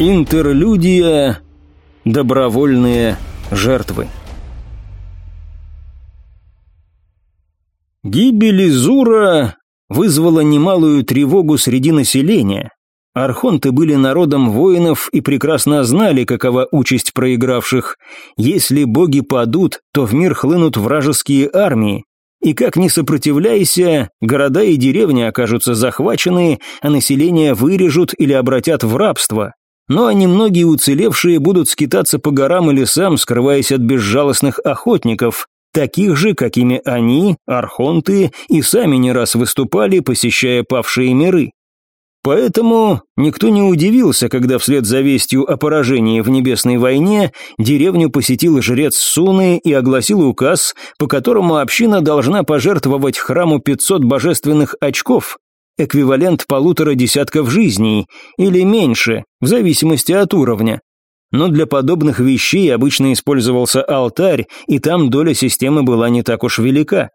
Интерлюдия «Добровольные жертвы». Гибель Изура вызвала немалую тревогу среди населения. Архонты были народом воинов и прекрасно знали, какова участь проигравших. Если боги падут, то в мир хлынут вражеские армии. И как ни сопротивляйся, города и деревни окажутся захвачены, а население вырежут или обратят в рабство но они многие уцелевшие будут скитаться по горам и лесам, скрываясь от безжалостных охотников, таких же, какими они, архонты, и сами не раз выступали, посещая павшие миры. Поэтому никто не удивился, когда вслед за вестью о поражении в Небесной войне деревню посетил жрец Суны и огласил указ, по которому община должна пожертвовать храму 500 божественных очков, эквивалент полутора десятков жизней, или меньше, в зависимости от уровня. Но для подобных вещей обычно использовался алтарь, и там доля системы была не так уж велика.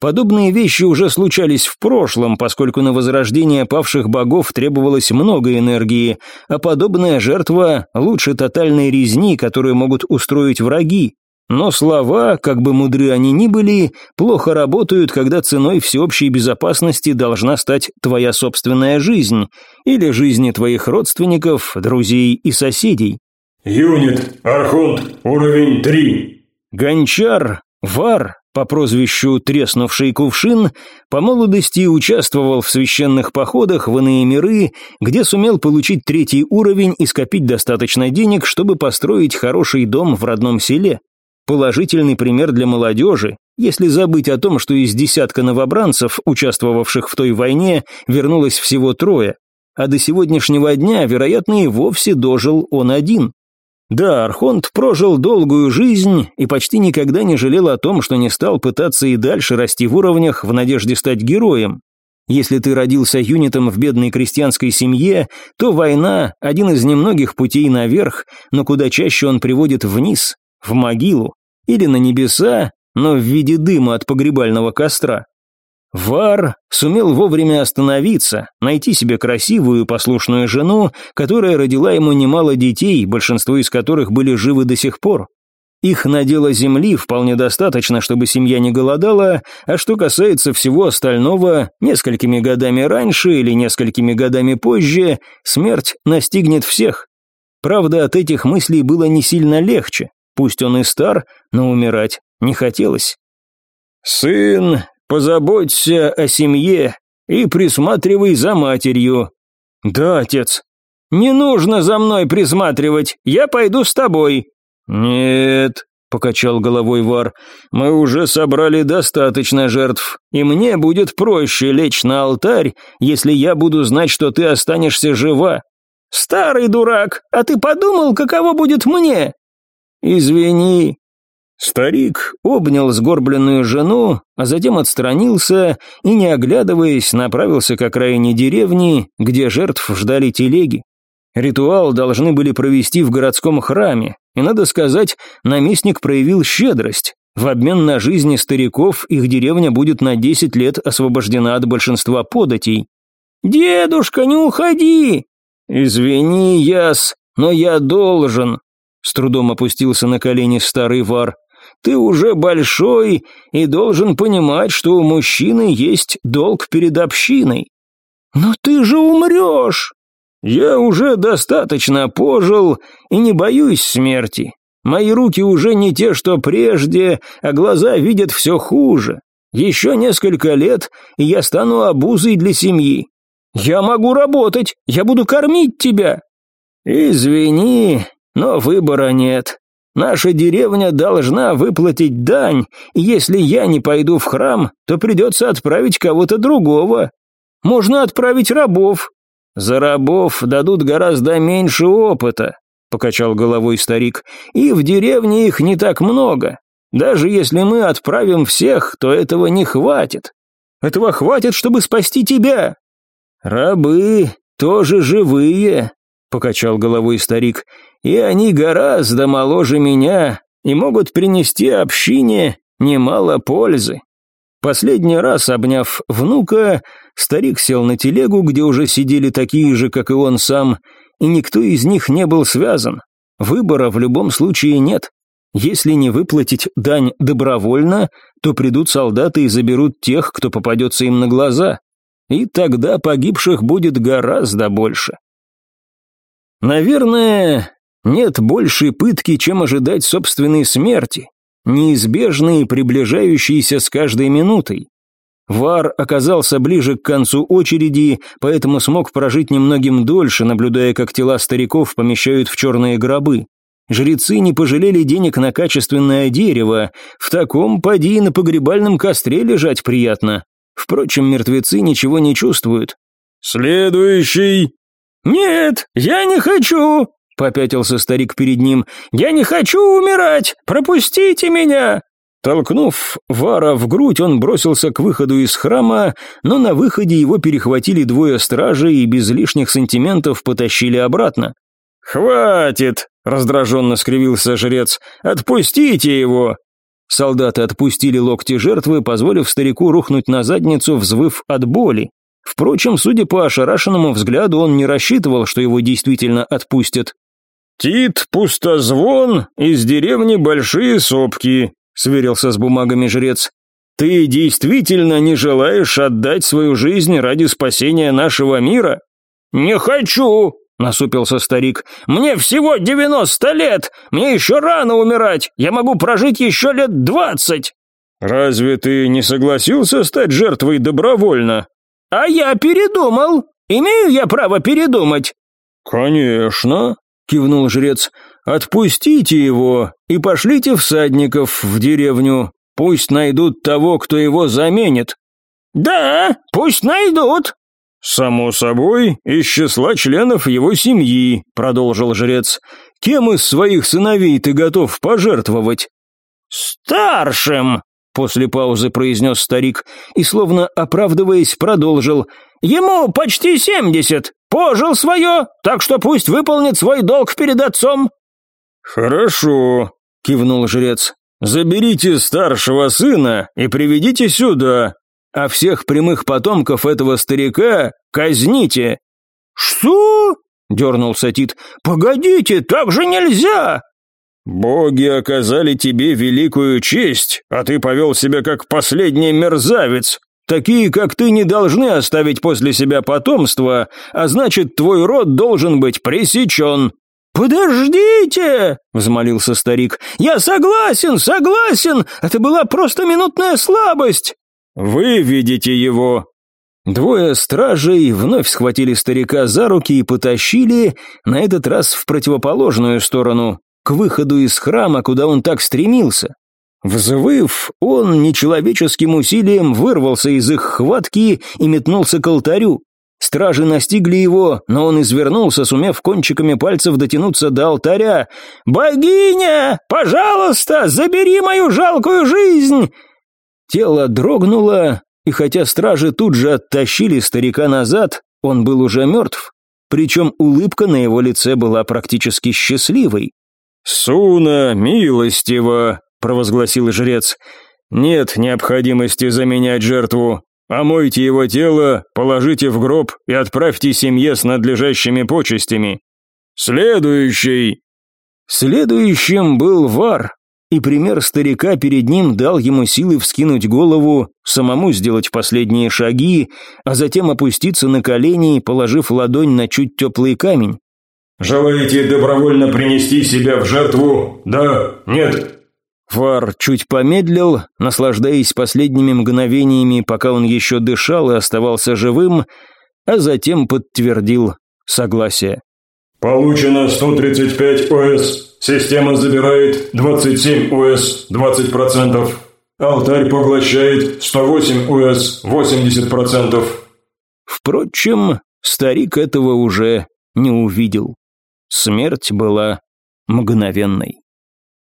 Подобные вещи уже случались в прошлом, поскольку на возрождение павших богов требовалось много энергии, а подобная жертва лучше тотальной резни, которую могут устроить враги, но слова, как бы мудры они ни были, плохо работают, когда ценой всеобщей безопасности должна стать твоя собственная жизнь или жизни твоих родственников, друзей и соседей. Юнит, Архонт, уровень 3. Гончар, Вар, по прозвищу «Треснувший кувшин», по молодости участвовал в священных походах в иные миры, где сумел получить третий уровень и скопить достаточно денег, чтобы построить хороший дом в родном селе. Положительный пример для молодежи, если забыть о том, что из десятка новобранцев, участвовавших в той войне, вернулось всего трое, а до сегодняшнего дня, вероятно, и вовсе дожил он один. Да, Архонт прожил долгую жизнь и почти никогда не жалел о том, что не стал пытаться и дальше расти в уровнях в надежде стать героем. Если ты родился юнитом в бедной крестьянской семье, то война – один из немногих путей наверх, но куда чаще он приводит вниз, в могилу или на небеса, но в виде дыма от погребального костра. Вар сумел вовремя остановиться, найти себе красивую послушную жену, которая родила ему немало детей, большинство из которых были живы до сих пор. Их надело земли вполне достаточно, чтобы семья не голодала, а что касается всего остального, несколькими годами раньше или несколькими годами позже, смерть настигнет всех. Правда, от этих мыслей было не сильно легче. Пусть он и стар, но умирать не хотелось. «Сын, позаботься о семье и присматривай за матерью». «Да, отец». «Не нужно за мной присматривать, я пойду с тобой». «Нет», — покачал головой Вар, — «мы уже собрали достаточно жертв, и мне будет проще лечь на алтарь, если я буду знать, что ты останешься жива». «Старый дурак, а ты подумал, каково будет мне?» «Извини». Старик обнял сгорбленную жену, а затем отстранился и, не оглядываясь, направился к окраине деревни, где жертв ждали телеги. Ритуал должны были провести в городском храме, и, надо сказать, наместник проявил щедрость. В обмен на жизни стариков их деревня будет на десять лет освобождена от большинства податей. «Дедушка, не уходи!» «Извини, Яс, но я должен», с трудом опустился на колени старый вар. «Ты уже большой и должен понимать, что у мужчины есть долг перед общиной». «Но ты же умрешь!» «Я уже достаточно пожил и не боюсь смерти. Мои руки уже не те, что прежде, а глаза видят все хуже. Еще несколько лет, и я стану обузой для семьи. Я могу работать, я буду кормить тебя». «Извини, но выбора нет. Наша деревня должна выплатить дань, и если я не пойду в храм, то придется отправить кого-то другого. Можно отправить рабов. За рабов дадут гораздо меньше опыта, покачал головой старик, и в деревне их не так много. Даже если мы отправим всех, то этого не хватит. Этого хватит, чтобы спасти тебя. Рабы тоже живые, покачал головой старик, и они гораздо моложе меня и могут принести общине немало пользы. Последний раз, обняв внука, старик сел на телегу, где уже сидели такие же, как и он сам, и никто из них не был связан. Выбора в любом случае нет. Если не выплатить дань добровольно, то придут солдаты и заберут тех, кто попадется им на глаза. И тогда погибших будет гораздо больше. Наверное, нет большей пытки, чем ожидать собственной смерти, неизбежной и приближающейся с каждой минутой. Вар оказался ближе к концу очереди, поэтому смог прожить немногим дольше, наблюдая, как тела стариков помещают в черные гробы. Жрецы не пожалели денег на качественное дерево, в таком поди на погребальном костре лежать приятно. Впрочем, мертвецы ничего не чувствуют. «Следующий!» «Нет, я не хочу!» — попятился старик перед ним. «Я не хочу умирать! Пропустите меня!» Толкнув Вара в грудь, он бросился к выходу из храма, но на выходе его перехватили двое стражей и без лишних сантиментов потащили обратно. «Хватит!» — раздраженно скривился жрец. «Отпустите его!» Солдаты отпустили локти жертвы, позволив старику рухнуть на задницу, взвыв от боли. Впрочем, судя по ошарашенному взгляду, он не рассчитывал, что его действительно отпустят. «Тит Пустозвон из деревни Большие Сопки», — сверился с бумагами жрец. «Ты действительно не желаешь отдать свою жизнь ради спасения нашего мира?» «Не хочу!» — насупился старик. «Мне всего девяносто лет! Мне еще рано умирать! Я могу прожить еще лет двадцать!» «Разве ты не согласился стать жертвой добровольно?» «А я передумал. Имею я право передумать?» «Конечно», — кивнул жрец. «Отпустите его и пошлите всадников в деревню. Пусть найдут того, кто его заменит». «Да, пусть найдут». «Само собой, из числа членов его семьи», — продолжил жрец. «Кем из своих сыновей ты готов пожертвовать?» «Старшим», После паузы произнес старик и, словно оправдываясь, продолжил. «Ему почти семьдесят, пожил свое, так что пусть выполнит свой долг перед отцом». «Хорошо», — кивнул жрец. «Заберите старшего сына и приведите сюда, а всех прямых потомков этого старика казните». «Что?» — дернулся Тит. «Погодите, так же нельзя!» «Боги оказали тебе великую честь, а ты повел себя как последний мерзавец. Такие, как ты, не должны оставить после себя потомство, а значит, твой род должен быть пресечен». «Подождите!» — взмолился старик. «Я согласен, согласен! Это была просто минутная слабость!» «Вы видите его!» Двое стражей вновь схватили старика за руки и потащили, на этот раз в противоположную сторону, к выходу из храма, куда он так стремился. Взвыв, он нечеловеческим усилием вырвался из их хватки и метнулся к алтарю. Стражи настигли его, но он извернулся, сумев кончиками пальцев дотянуться до алтаря. «Богиня, пожалуйста, забери мою жалкую жизнь!» Тело дрогнуло, и хотя стражи тут же оттащили старика назад, он был уже мертв. Причем улыбка на его лице была практически счастливой. «Суна милостиво», — провозгласил жрец. «Нет необходимости заменять жертву. Омойте его тело, положите в гроб и отправьте семье с надлежащими почестями. Следующий!» Следующим был Вар, и пример старика перед ним дал ему силы вскинуть голову, самому сделать последние шаги, а затем опуститься на колени, положив ладонь на чуть теплый камень. «Желаете добровольно принести себя в жертву? Да? Нет?» Фар чуть помедлил, наслаждаясь последними мгновениями, пока он еще дышал и оставался живым, а затем подтвердил согласие. «Получено 135 ОС. Система забирает 27 ОС, 20%. Алтарь поглощает 108 ОС, 80%. Впрочем, старик этого уже не увидел. Смерть была мгновенной.